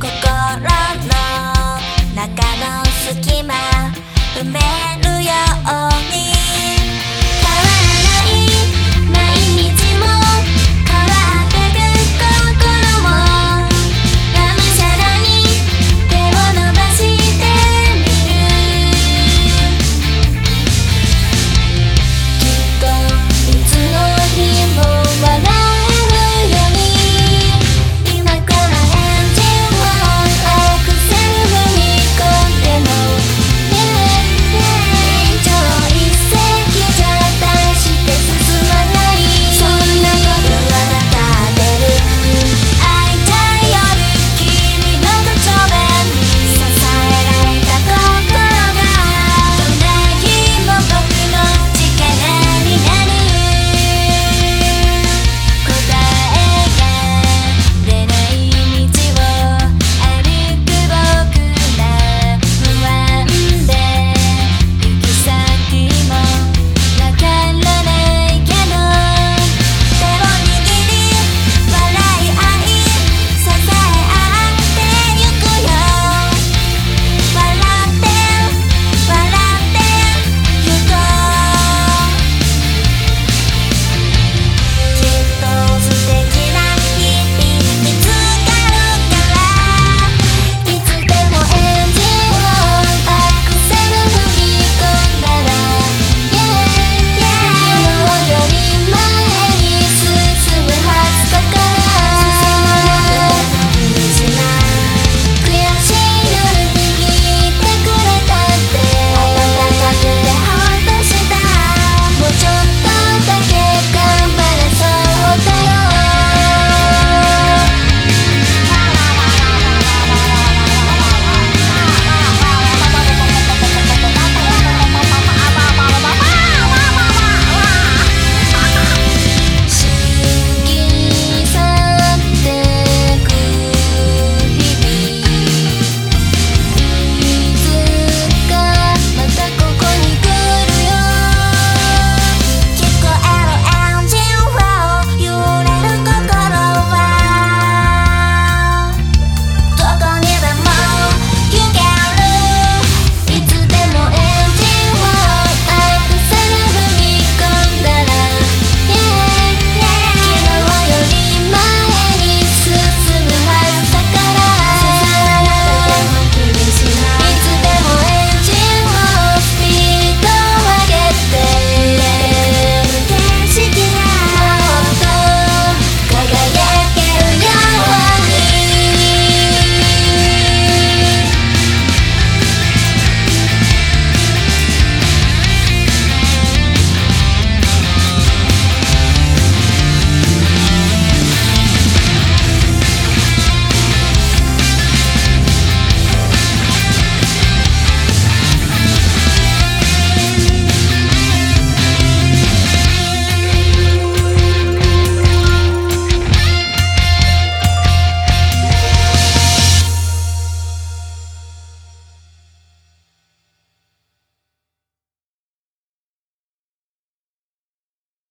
心の中の隙間埋め